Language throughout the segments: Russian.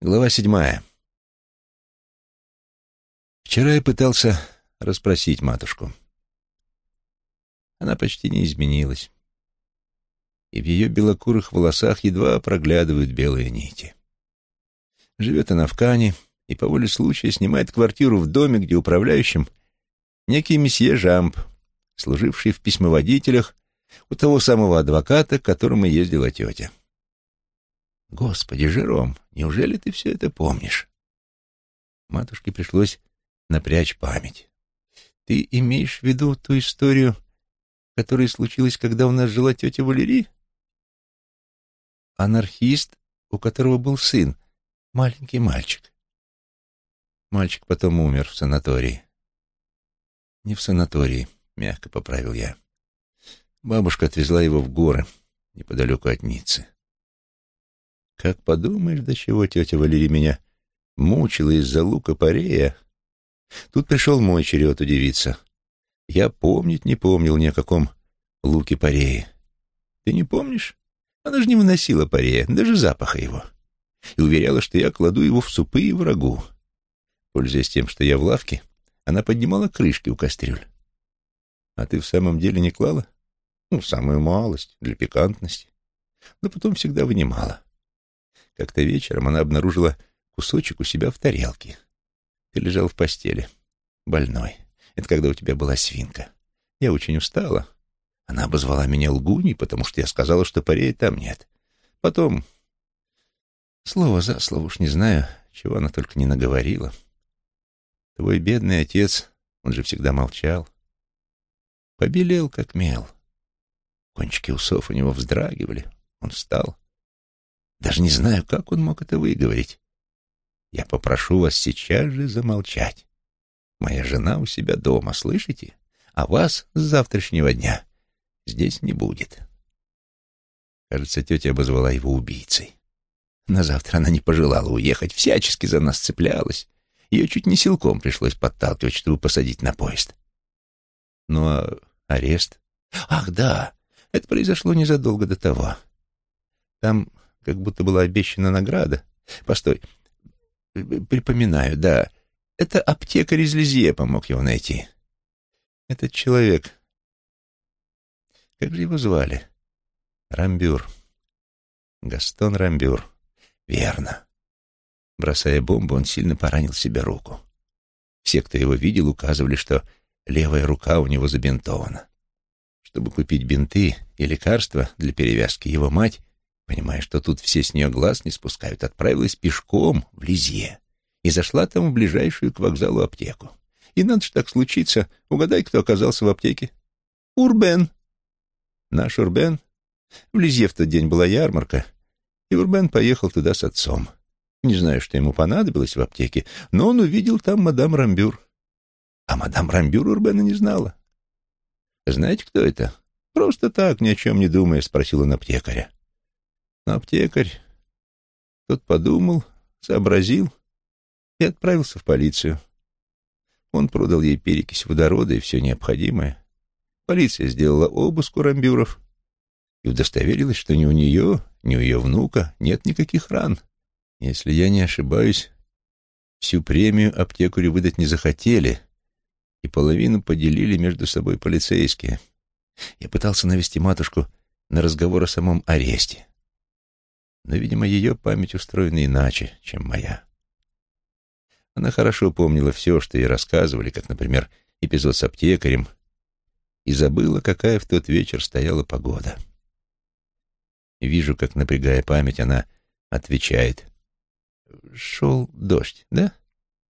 Глава седьмая. Вчера я пытался расспросить матушку. Она почти не изменилась, и в ее белокурых волосах едва проглядывают белые нити. Живет она в Кане и по воле случая снимает квартиру в доме, где управляющим некий месье Жамп, служивший в письмоводителях у того самого адвоката, к которому ездила тетя. Господи, Жером, неужели ты все это помнишь? Матушке пришлось напрячь память. Ты имеешь в виду ту историю, которая случилась, когда у нас жила тетя Валерий? Анархист, у которого был сын, маленький мальчик. Мальчик потом умер в санатории. Не в санатории, мягко поправил я. Бабушка отвезла его в горы, неподалеку от Ниццы. Как подумаешь, до чего тетя Валерия меня мучила из-за лука парея. Тут пришел мой черед удивиться. Я помнить не помнил ни о каком луке парее. Ты не помнишь? Она же не выносила парея, даже запаха его. И уверяла, что я кладу его в супы и врагу. Пользуясь тем, что я в лавке, она поднимала крышки у кастрюль. А ты в самом деле не клала? Ну, самую малость, для пикантности. Но потом всегда вынимала. Как-то вечером она обнаружила кусочек у себя в тарелке. Ты лежал в постели, больной. Это когда у тебя была свинка. Я очень устала. Она обозвала меня лгуней, потому что я сказала, что парея там нет. Потом... Слово за слово уж не знаю, чего она только не наговорила. Твой бедный отец, он же всегда молчал, побелел, как мел. Кончики усов у него вздрагивали. Он встал, даже не знаю, как он мог это выговорить. Я попрошу вас сейчас же замолчать. Моя жена у себя дома, слышите? А вас с завтрашнего дня здесь не будет. Кажется, тетя обозвала его убийцей. На завтра она не пожелала уехать, всячески за нас цеплялась. Ее чуть не силком пришлось подталкивать, чтобы посадить на поезд. Ну а арест? Ах, да, это произошло незадолго до того. Там как будто была обещана награда. Постой, припоминаю, да. Это аптекарь из Лизье помог его найти. Этот человек... Как же его звали? Рамбюр. Гастон Рамбюр. Верно. Бросая бомбу, он сильно поранил себе руку. Все, кто его видел, указывали, что левая рука у него забинтована. Чтобы купить бинты и лекарства для перевязки, его мать Понимая, что тут все с нее глаз не спускают, отправилась пешком в Лизье и зашла там в ближайшую к вокзалу аптеку. И надо же так случиться, угадай, кто оказался в аптеке. Урбен. Наш Урбен. В Лизье в тот день была ярмарка, и Урбен поехал туда с отцом. Не знаю, что ему понадобилось в аптеке, но он увидел там мадам Рамбюр. А мадам Рамбюр Урбена не знала. «Знаете, кто это?» «Просто так, ни о чем не думая», — спросил он аптекаря. Аптекарь, тот подумал, сообразил и отправился в полицию. Он продал ей перекись водорода и все необходимое. Полиция сделала обыск у рамбюров и удостоверилась, что ни у нее, ни у ее внука нет никаких ран. Если я не ошибаюсь, всю премию аптекарю выдать не захотели, и половину поделили между собой полицейские. Я пытался навести матушку на разговор о самом аресте но, видимо, ее память устроена иначе, чем моя. Она хорошо помнила все, что ей рассказывали, как, например, эпизод с аптекарем, и забыла, какая в тот вечер стояла погода. вижу, как, напрягая память, она отвечает. «Шел дождь, да?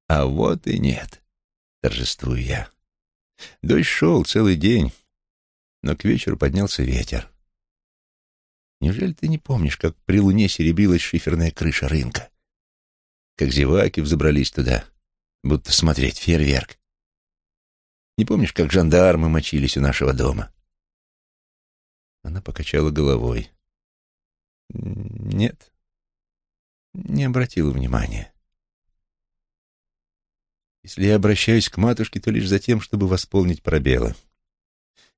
А вот и нет», — торжествую я. Дождь шел целый день, но к вечеру поднялся ветер. Неужели ты не помнишь, как при луне серебрилась шиферная крыша рынка? Как зеваки взобрались туда, будто смотреть фейерверк. Не помнишь, как жандармы мочились у нашего дома? Она покачала головой. Нет, не обратила внимания. Если я обращаюсь к матушке, то лишь за тем, чтобы восполнить пробелы.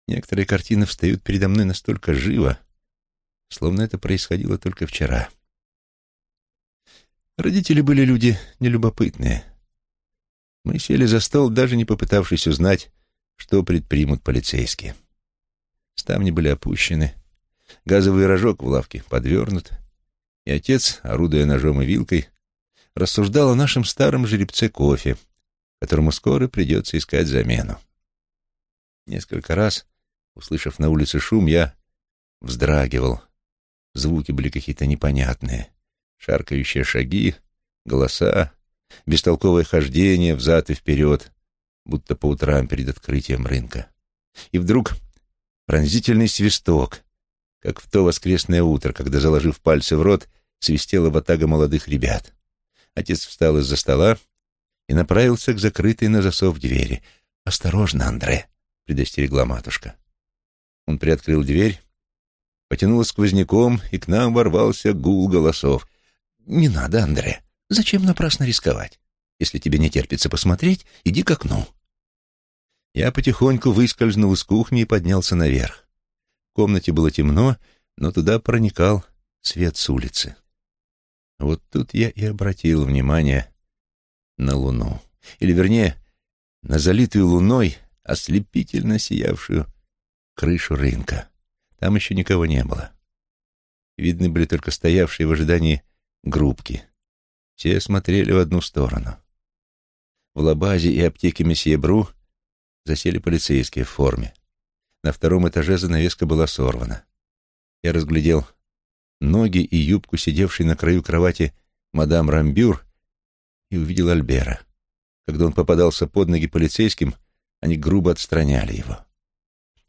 Некоторые картины встают передо мной настолько живо, словно это происходило только вчера. Родители были люди нелюбопытные. Мы сели за стол, даже не попытавшись узнать, что предпримут полицейские. Ставни были опущены, газовый рожок в лавке подвернут, и отец, орудуя ножом и вилкой, рассуждал о нашем старом жеребце кофе, которому скоро придется искать замену. Несколько раз, услышав на улице шум, я вздрагивал. Звуки были какие-то непонятные. Шаркающие шаги, голоса, бестолковое хождение взад и вперед, будто по утрам перед открытием рынка. И вдруг пронзительный свисток, как в то воскресное утро, когда, заложив пальцы в рот, свистела ватага молодых ребят. Отец встал из-за стола и направился к закрытой на засов двери. «Осторожно, Андре!» — предостерегла матушка. Он приоткрыл дверь, потянул сквозняком, и к нам ворвался гул голосов. «Не надо, Андре. Зачем напрасно рисковать? Если тебе не терпится посмотреть, иди к окну». Я потихоньку выскользнул из кухни и поднялся наверх. В комнате было темно, но туда проникал свет с улицы. Вот тут я и обратил внимание на луну. Или, вернее, на залитую луной, ослепительно сиявшую крышу рынка. Там еще никого не было. Видны были только стоявшие в ожидании группки. Все смотрели в одну сторону. В лабазе и аптеке месье Бру засели полицейские в форме. На втором этаже занавеска была сорвана. Я разглядел ноги и юбку, сидевшей на краю кровати мадам Рамбюр, и увидел Альбера. Когда он попадался под ноги полицейским, они грубо отстраняли его.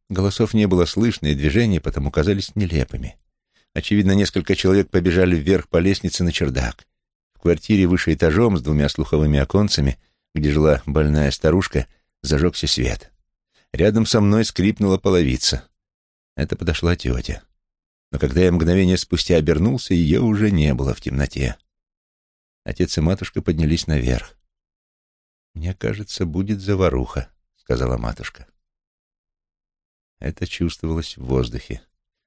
Голосов не было слышно, и движения потому казались нелепыми. Очевидно, несколько человек побежали вверх по лестнице на чердак. В квартире выше этажом с двумя слуховыми оконцами, где жила больная старушка, зажегся свет. Рядом со мной скрипнула половица. Это подошла тетя. Но когда я мгновение спустя обернулся, ее уже не было в темноте. Отец и матушка поднялись наверх. «Мне кажется, будет заваруха», — сказала матушка. Это чувствовалось в воздухе.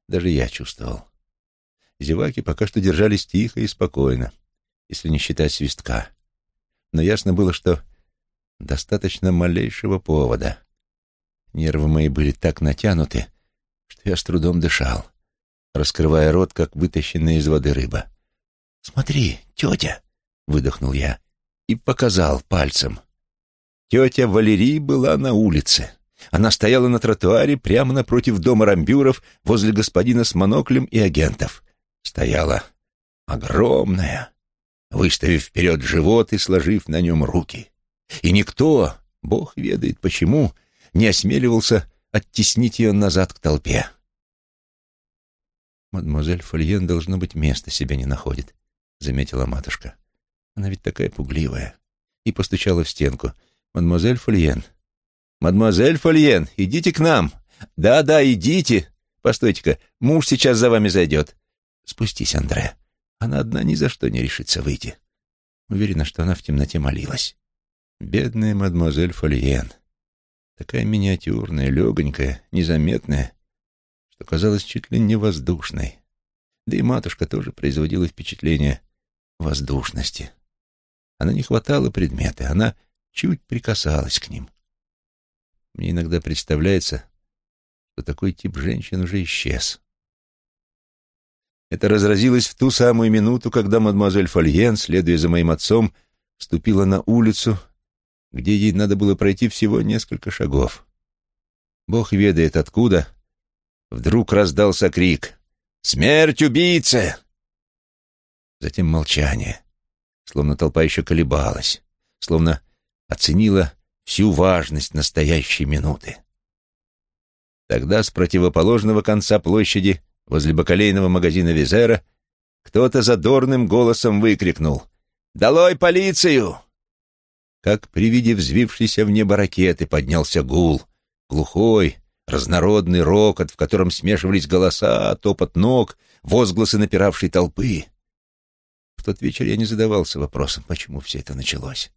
Даже я чувствовал. Зеваки пока что держались тихо и спокойно, если не считать свистка. Но ясно было, что достаточно малейшего повода. Нервы мои были так натянуты, что я с трудом дышал, раскрывая рот, как вытащенная из воды рыба. «Смотри, тетя!» — выдохнул я и показал пальцем. Тетя Валерий была на улице. Она стояла на тротуаре прямо напротив дома рамбюров возле господина с моноклем и агентов. Стояла огромная, выставив вперед живот и сложив на нем руки. И никто, бог ведает почему, не осмеливался оттеснить ее назад к толпе. «Мадемуазель Фольен, должно быть, места себе не находит», — заметила матушка. «Она ведь такая пугливая». И постучала в стенку. «Мадемуазель Фольен, «Мадемуазель Фольен, идите к нам!» «Да-да, идите!» «Постойте-ка, муж сейчас за вами зайдет». «Спустись, Андре. Она одна ни за что не решится выйти». Уверена, что она в темноте молилась. Бедная мадемуазель Фольен. Такая миниатюрная, легонькая, незаметная, что казалась чуть ли не воздушной. Да и матушка тоже производила впечатление воздушности. Она не хватала предметы, она чуть прикасалась к ним. Мне иногда представляется, что такой тип женщин уже исчез. Это разразилось в ту самую минуту, когда мадемуазель Фольен, следуя за моим отцом, ступила на улицу, где ей надо было пройти всего несколько шагов. Бог ведает откуда, вдруг раздался крик «Смерть убийце!» Затем молчание, словно толпа еще колебалась, словно оценила всю важность настоящей минуты. Тогда с противоположного конца площади, возле бакалейного магазина Визера, кто-то задорным голосом выкрикнул «Долой полицию!» Как при виде взвившейся в небо ракеты поднялся гул, глухой, разнородный рокот, в котором смешивались голоса, топот ног, возгласы напиравшей толпы. В тот вечер я не задавался вопросом, почему все это началось.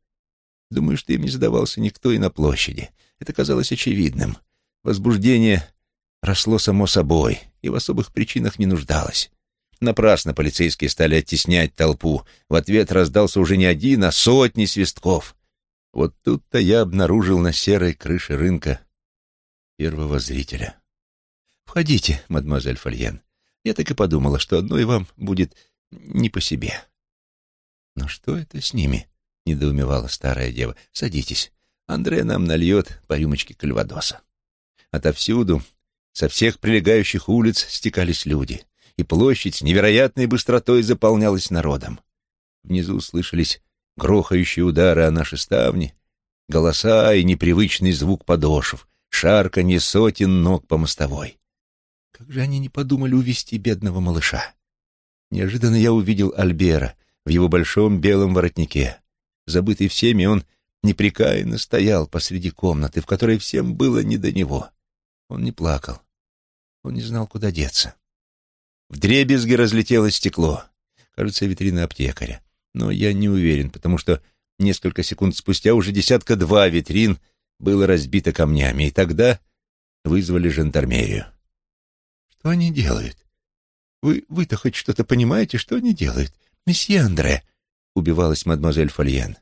Думаю, что им не задавался никто и на площади. Это казалось очевидным. Возбуждение росло само собой и в особых причинах не нуждалось. Напрасно полицейские стали оттеснять толпу. В ответ раздался уже не один, а сотни свистков. Вот тут-то я обнаружил на серой крыше рынка первого зрителя. «Входите, мадемуазель Фольен. Я так и подумала, что одной вам будет не по себе». «Но что это с ними?» — недоумевала старая дева. «Садитесь. Андре нам нальет по рюмочке кальвадоса». Отовсюду, со всех прилегающих улиц стекались люди и площадь с невероятной быстротой заполнялась народом. Внизу слышались грохающие удары о наши ставни, голоса и непривычный звук подошв, шарканье сотен ног по мостовой. Как же они не подумали увести бедного малыша? Неожиданно я увидел Альбера в его большом белом воротнике. Забытый всеми, он непрекаянно стоял посреди комнаты, в которой всем было не до него. Он не плакал. Он не знал, куда деться. В дребезги разлетелось стекло. Кажется, витрина аптекаря. Но я не уверен, потому что несколько секунд спустя уже десятка-два витрин было разбито камнями, и тогда вызвали жандармерию. «Что они делают? Вы, вы-то хоть что-то понимаете, что они делают? Месье Андре!» — убивалась мадемуазель Фольен.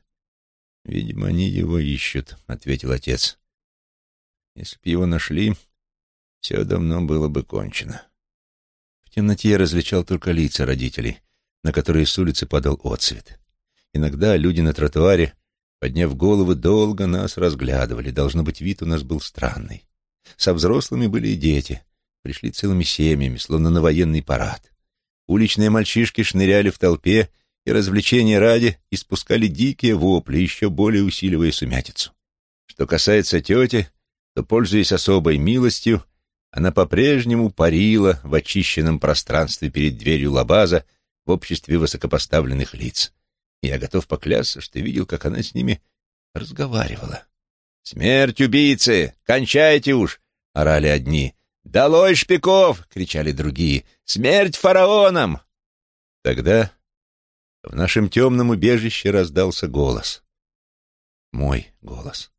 «Видимо, они его ищут», — ответил отец. «Если б его нашли, все давно было бы кончено». В темноте я различал только лица родителей, на которые с улицы падал отсвет. Иногда люди на тротуаре, подняв головы, долго нас разглядывали. Должно быть, вид у нас был странный. Со взрослыми были и дети. Пришли целыми семьями, словно на военный парад. Уличные мальчишки шныряли в толпе и развлечения ради испускали дикие вопли, еще более усиливая сумятицу. Что касается тети, то, пользуясь особой милостью, она по-прежнему парила в очищенном пространстве перед дверью лабаза в обществе высокопоставленных лиц. Я готов поклясться, что видел, как она с ними разговаривала. «Смерть убийцы! Кончайте уж!» — орали одни. «Долой шпиков!» — кричали другие. «Смерть фараонам!» Тогда в нашем темном убежище раздался голос. Мой голос.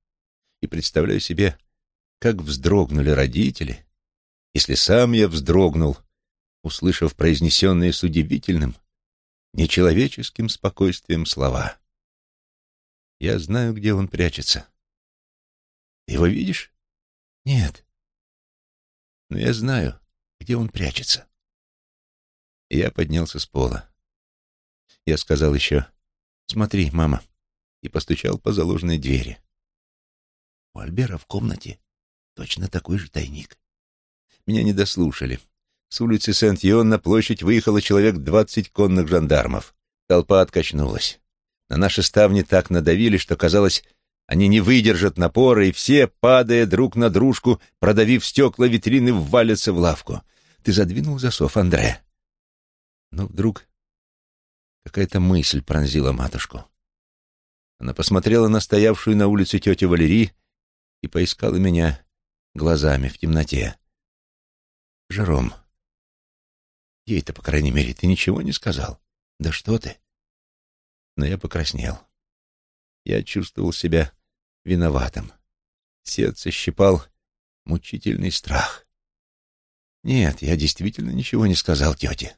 И представляю себе, как вздрогнули родители, если сам я вздрогнул, услышав произнесенные с удивительным, нечеловеческим спокойствием слова. «Я знаю, где он прячется». «Его видишь?» «Нет». «Но я знаю, где он прячется». я поднялся с пола. Я сказал еще «Смотри, мама», и постучал по заложенной двери. У Альбера в комнате точно такой же тайник. Меня не дослушали. С улицы Сент-Йон на площадь выехало человек двадцать конных жандармов. Толпа откачнулась. На наши ставни так надавили, что, казалось, они не выдержат напора, и все, падая друг на дружку, продавив стекла витрины, ввалятся в лавку. Ты задвинул засов, Андре. Но вдруг какая-то мысль пронзила матушку. Она посмотрела на стоявшую на улице тетю Валерий и поискала меня глазами в темноте. Жером. Ей-то, по крайней мере, ты ничего не сказал. Да что ты? Но я покраснел. Я чувствовал себя виноватым. Сердце щипал мучительный страх. Нет, я действительно ничего не сказал тете.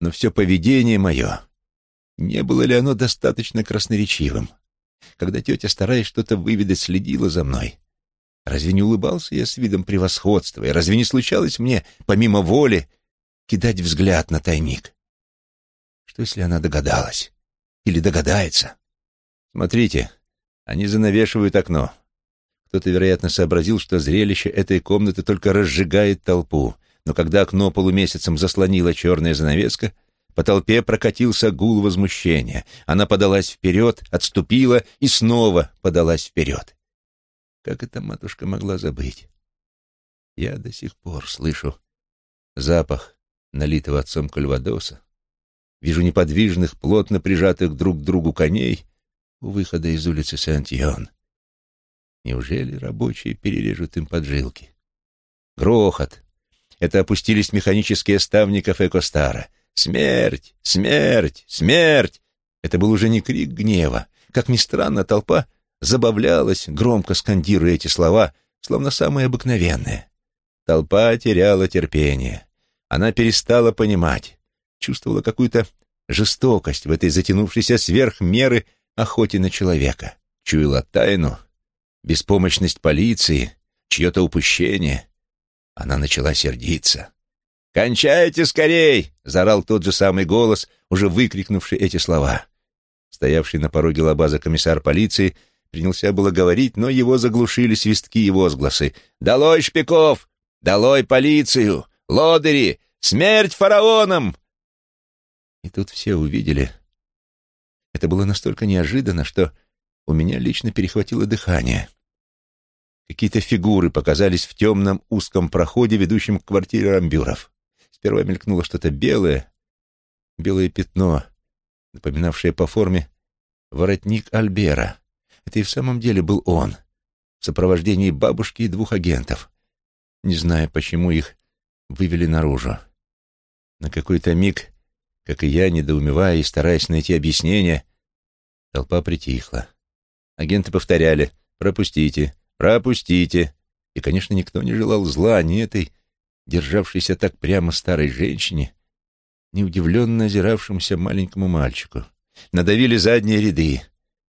Но все поведение мое, не было ли оно достаточно красноречивым? Когда тетя, стараясь что-то выведать, следила за мной, Разве не улыбался я с видом превосходства, и разве не случалось мне, помимо воли, кидать взгляд на тайник? Что, если она догадалась? Или догадается? Смотрите, они занавешивают окно. Кто-то, вероятно, сообразил, что зрелище этой комнаты только разжигает толпу, но когда окно полумесяцем заслонила черная занавеска, по толпе прокатился гул возмущения. Она подалась вперед, отступила и снова подалась вперед. Как эта матушка могла забыть? Я до сих пор слышу запах налитого отцом кальвадоса, вижу неподвижных, плотно прижатых друг к другу коней у выхода из улицы Сент-Йон. Неужели рабочие перережут им поджилки? Грохот. Это опустились механические ставни кафе Костара. «Смерть! Смерть! Смерть!» Это был уже не крик гнева. Как ни странно, толпа забавлялась, громко скандируя эти слова, словно самые обыкновенные. Толпа теряла терпение. Она перестала понимать. чувствовала какую-то жестокость в этой затянувшейся сверх меры охоте на человека, чуяла тайну, беспомощность полиции, чье-то упущение. Она начала сердиться. «Кончайте скорей!» — заорал тот же самый голос, уже выкрикнувший эти слова. Стоявший на пороге лабаза комиссар полиции принялся было говорить, но его заглушили свистки и возгласы. «Долой шпиков! Долой полицию! Лодыри! Смерть фараонам!» И тут все увидели. Это было настолько неожиданно, что у меня лично перехватило дыхание. Какие-то фигуры показались в темном узком проходе, ведущем к квартире Рамбюров. Сперва мелькнуло что-то белое, белое пятно, напоминавшее по форме воротник Альбера. Это и в самом деле был он, в сопровождении бабушки и двух агентов, не зная, почему их вывели наружу. На какой-то миг, как и я, недоумевая и стараясь найти объяснение, толпа притихла. Агенты повторяли «Пропустите, пропустите». И, конечно, никто не желал зла ни этой державшейся так прямо старой женщине, не удивленно озиравшемуся маленькому мальчику. Надавили задние ряды.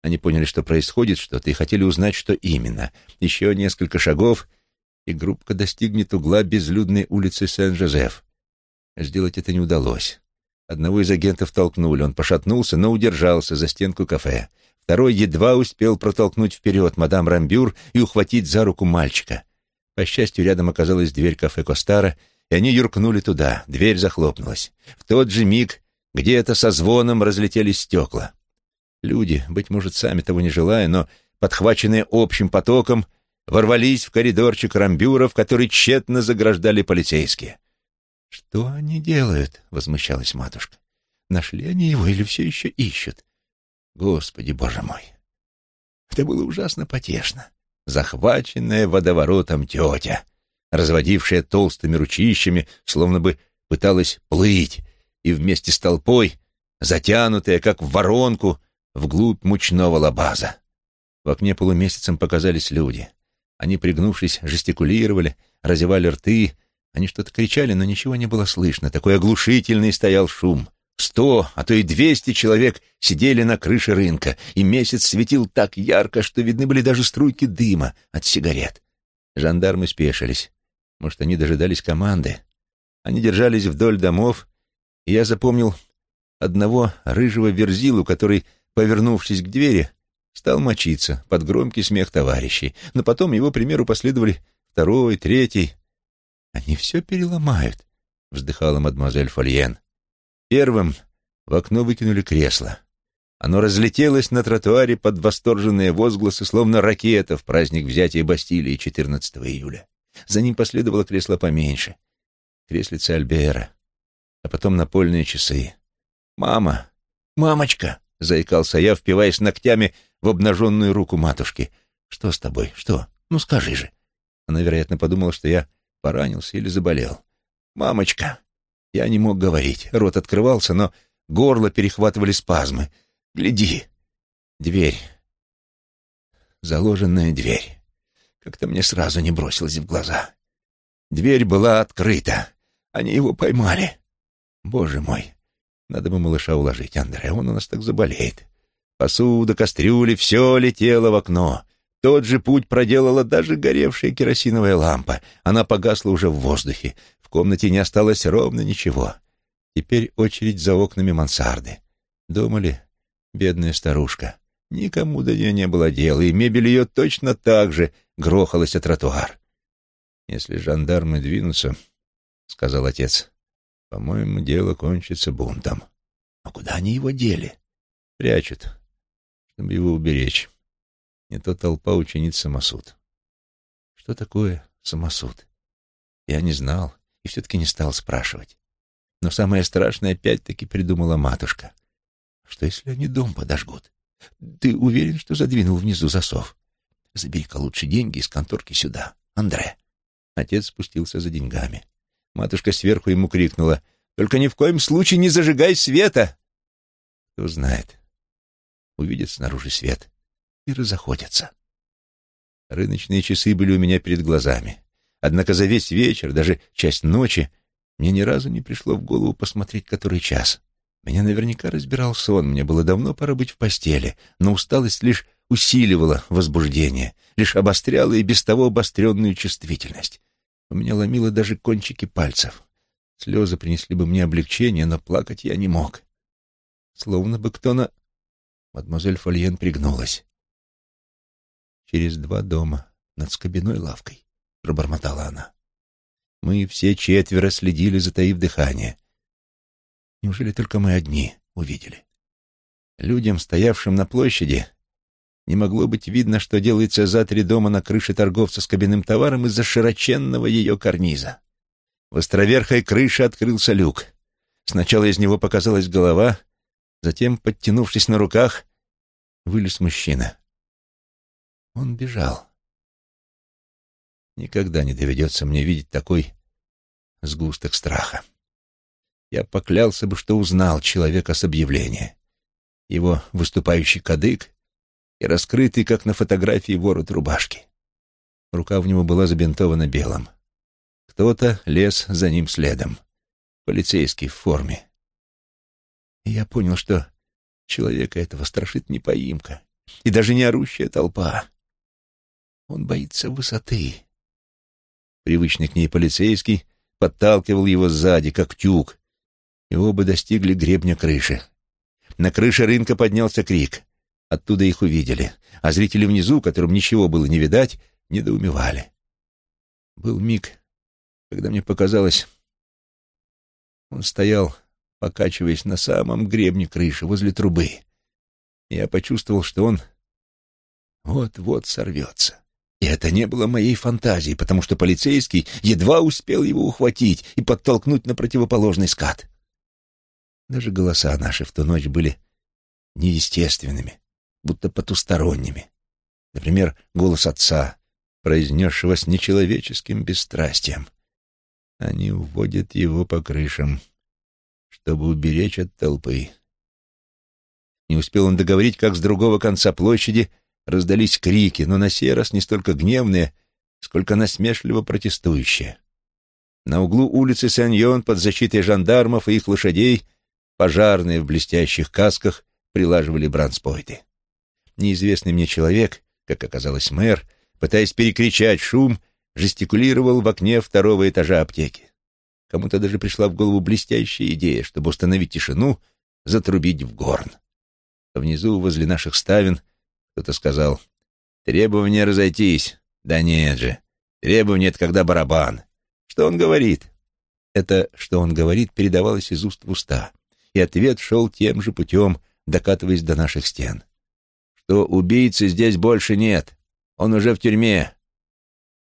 Они поняли, что происходит что-то, и хотели узнать, что именно. Еще несколько шагов, и группка достигнет угла безлюдной улицы Сен-Жозеф. Сделать это не удалось. Одного из агентов толкнули, он пошатнулся, но удержался за стенку кафе. Второй едва успел протолкнуть вперед мадам Рамбюр и ухватить за руку мальчика. По счастью, рядом оказалась дверь кафе Костара, и они юркнули туда. Дверь захлопнулась. В тот же миг где-то со звоном разлетелись стекла. Люди, быть может, сами того не желая, но, подхваченные общим потоком, ворвались в коридорчик рамбюров, который тщетно заграждали полицейские. «Что они делают?» — возмущалась матушка. «Нашли они его или все еще ищут?» «Господи, боже мой!» Это было ужасно потешно захваченная водоворотом тетя, разводившая толстыми ручищами, словно бы пыталась плыть, и вместе с толпой, затянутая, как в воронку, вглубь мучного лабаза. В окне полумесяцем показались люди. Они, пригнувшись, жестикулировали, разевали рты, они что-то кричали, но ничего не было слышно. Такой оглушительный стоял шум — Сто, а то и двести человек сидели на крыше рынка, и месяц светил так ярко, что видны были даже струйки дыма от сигарет. Жандармы спешились. Может, они дожидались команды. Они держались вдоль домов, и я запомнил одного рыжего верзилу, который, повернувшись к двери, стал мочиться под громкий смех товарищей. Но потом его примеру последовали второй, третий. «Они все переломают», — вздыхала мадемуазель Фольен. Первым в окно выкинули кресло. Оно разлетелось на тротуаре под восторженные возгласы, словно ракета в праздник взятия Бастилии 14 июля. За ним последовало кресло поменьше. Креслица Альбера. А потом напольные часы. «Мама! Мамочка!» — заикался я, впиваясь ногтями в обнаженную руку матушки. «Что с тобой? Что? Ну скажи же!» Она, вероятно, подумала, что я поранился или заболел. «Мамочка!» Я не мог говорить, рот открывался, но горло перехватывали спазмы. «Гляди!» Дверь. Заложенная дверь. Как-то мне сразу не бросилось в глаза. Дверь была открыта. Они его поймали. Боже мой! Надо бы малыша уложить, Андре, он у нас так заболеет. Посуда, кастрюли, все летело в окно. Тот же путь проделала даже горевшая керосиновая лампа. Она погасла уже в воздухе комнате не осталось ровно ничего. Теперь очередь за окнами мансарды. Дома ли бедная старушка? Никому до нее не было дела, и мебель ее точно так же грохалась о тротуар. «Если жандармы двинутся, — сказал отец, — по-моему, дело кончится бунтом. А куда они его дели? Прячут, чтобы его уберечь. Не то толпа учениц самосуд. Что такое самосуд? Я не знал и все-таки не стал спрашивать. Но самое страшное опять-таки придумала матушка. Что, если они дом подожгут? Ты уверен, что задвинул внизу засов? Забери-ка лучше деньги из конторки сюда, Андре. Отец спустился за деньгами. Матушка сверху ему крикнула. «Только ни в коем случае не зажигай света!» Кто знает. Увидят снаружи свет и разоходятся. Рыночные часы были у меня перед глазами. Однако за весь вечер, даже часть ночи, Мне ни разу не пришло в голову посмотреть, который час. Меня наверняка разбирал сон, мне было давно пора быть в постели, но усталость лишь усиливала возбуждение, лишь обостряла и без того обостренную чувствительность. У меня ломило даже кончики пальцев. Слезы принесли бы мне облегчение, но плакать я не мог. Словно бы кто на... Мадемуазель Фольен пригнулась. «Через два дома, над скобяной лавкой», — пробормотала она. Мы все четверо следили, затаив дыхание. Неужели только мы одни увидели? Людям, стоявшим на площади, не могло быть видно, что делается за три дома на крыше торговца с кабинным товаром из-за широченного ее карниза. В островерхой крыше открылся люк. Сначала из него показалась голова, затем, подтянувшись на руках, вылез мужчина. Он бежал. Никогда не доведется мне видеть такой сгусток страха. Я поклялся бы, что узнал человека с объявления. Его выступающий кадык и раскрытый, как на фотографии, ворот рубашки. Рука в него была забинтована белым. Кто-то лез за ним следом. Полицейский в форме. И я понял, что человека этого страшит не поимка и даже не орущая толпа. Он боится высоты. Привычный к ней полицейский подталкивал его сзади, как тюк, и оба достигли гребня крыши. На крыше рынка поднялся крик. Оттуда их увидели, а зрители внизу, которым ничего было не видать, недоумевали. Был миг, когда мне показалось, он стоял, покачиваясь на самом гребне крыши, возле трубы. Я почувствовал, что он вот-вот сорвется. И это не было моей фантазией, потому что полицейский едва успел его ухватить и подтолкнуть на противоположный скат. Даже голоса наши в ту ночь были неестественными, будто потусторонними. Например, голос отца, произнесшего с нечеловеческим бесстрастием. Они уводят его по крышам, чтобы уберечь от толпы. Не успел он договорить, как с другого конца площади раздались крики, но на сей раз не столько гневные, сколько насмешливо протестующие. На углу улицы Саньон под защитой жандармов и их лошадей Пожарные в блестящих касках прилаживали бранспойты. Неизвестный мне человек, как оказалось мэр, пытаясь перекричать шум, жестикулировал в окне второго этажа аптеки. Кому-то даже пришла в голову блестящая идея, чтобы установить тишину, затрубить в горн. внизу, возле наших ставен, кто-то сказал, «Требование разойтись». Да нет же, требование — это когда барабан. Что он говорит? Это, что он говорит, передавалось из уст в уста и ответ шел тем же путем, докатываясь до наших стен. Что убийцы здесь больше нет, он уже в тюрьме.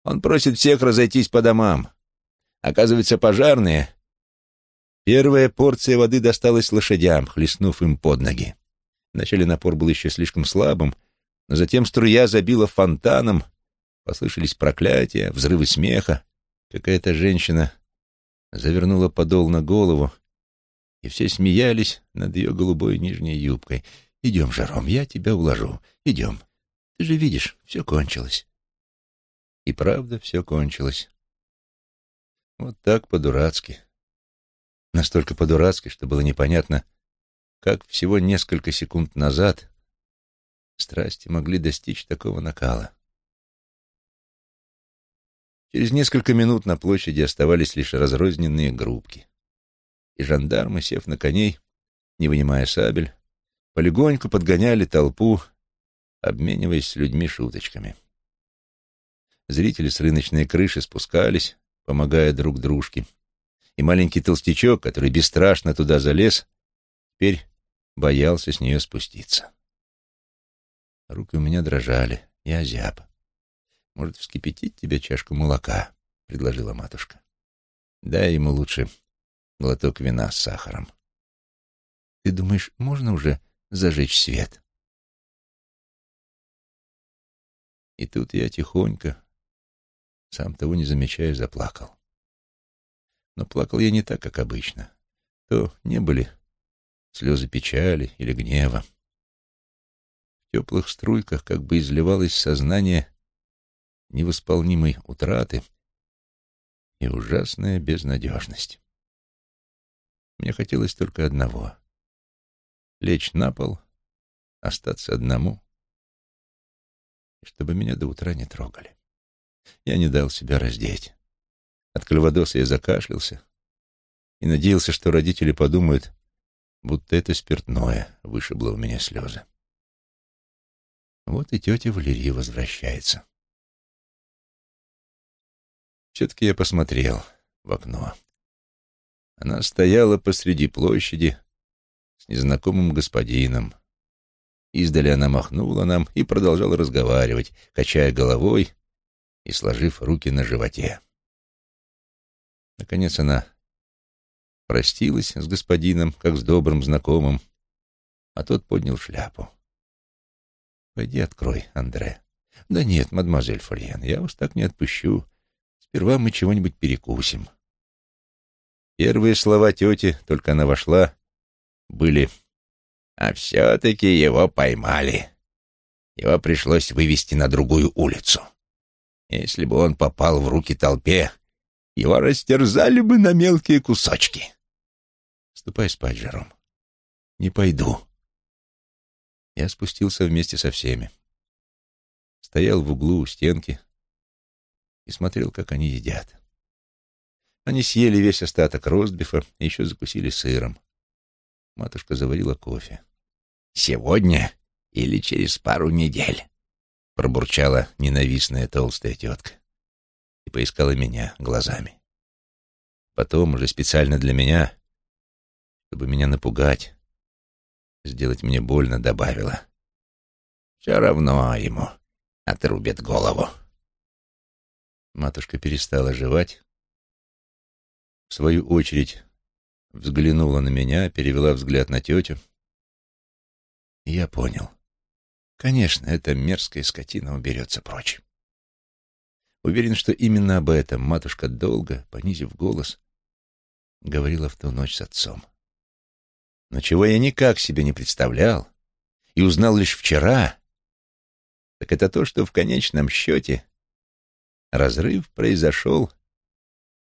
Он просит всех разойтись по домам. Оказывается, пожарные... Первая порция воды досталась лошадям, хлестнув им под ноги. Вначале напор был еще слишком слабым, но затем струя забила фонтаном, послышались проклятия, взрывы смеха. Какая-то женщина завернула подол на голову и все смеялись над ее голубой нижней юбкой. «Идем, Жаром, я тебя уложу. Идем. Ты же видишь, все кончилось». И правда, все кончилось. Вот так по-дурацки. Настолько по-дурацки, что было непонятно, как всего несколько секунд назад страсти могли достичь такого накала. Через несколько минут на площади оставались лишь разрозненные группки и жандармы, сев на коней, не вынимая сабель, полегоньку подгоняли толпу, обмениваясь с людьми шуточками. Зрители с рыночной крыши спускались, помогая друг дружке, и маленький толстячок, который бесстрашно туда залез, теперь боялся с нее спуститься. Руки у меня дрожали, я озяб. «Может, вскипятить тебе чашку молока?» — предложила матушка. «Дай ему лучше глоток вина с сахаром. «Ты думаешь, можно уже зажечь свет?» И тут я тихонько, сам того не замечая, заплакал. Но плакал я не так, как обычно. То не были слезы печали или гнева. Теплых струйках как бы изливалось сознание невосполнимой утраты и ужасная безнадежность. Мне хотелось только одного — лечь на пол, остаться одному, чтобы меня до утра не трогали. Я не дал себя раздеть. От кальвадоса я закашлялся и надеялся, что родители подумают, будто это спиртное вышибло у меня слезы. Вот и тетя Валерия возвращается. Все-таки я посмотрел в окно. Она стояла посреди площади с незнакомым господином. Издали она махнула нам и продолжала разговаривать, качая головой и сложив руки на животе. Наконец она простилась с господином, как с добрым знакомым, а тот поднял шляпу. «Пойди открой, Андре». «Да нет, мадемуазель Фольен, я вас так не отпущу. Сперва мы чего-нибудь перекусим». Первые слова тети, только она вошла, были «А все-таки его поймали. Его пришлось вывести на другую улицу. Если бы он попал в руки толпе, его растерзали бы на мелкие кусочки». «Ступай спать, Жером». «Не пойду». Я спустился вместе со всеми. Стоял в углу у стенки и смотрел, как они едят. Они съели весь остаток ростбифа и еще закусили сыром. Матушка заварила кофе. «Сегодня или через пару недель?» — пробурчала ненавистная толстая тетка и поискала меня глазами. Потом, уже специально для меня, чтобы меня напугать, сделать мне больно, добавила. «Все равно ему отрубят голову». Матушка перестала жевать, в свою очередь взглянула на меня, перевела взгляд на тетю. Я понял. Конечно, эта мерзкая скотина уберется прочь. Уверен, что именно об этом матушка долго, понизив голос, говорила в ту ночь с отцом. Но чего я никак себе не представлял и узнал лишь вчера, так это то, что в конечном счете разрыв произошел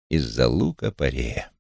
из-за лука парея.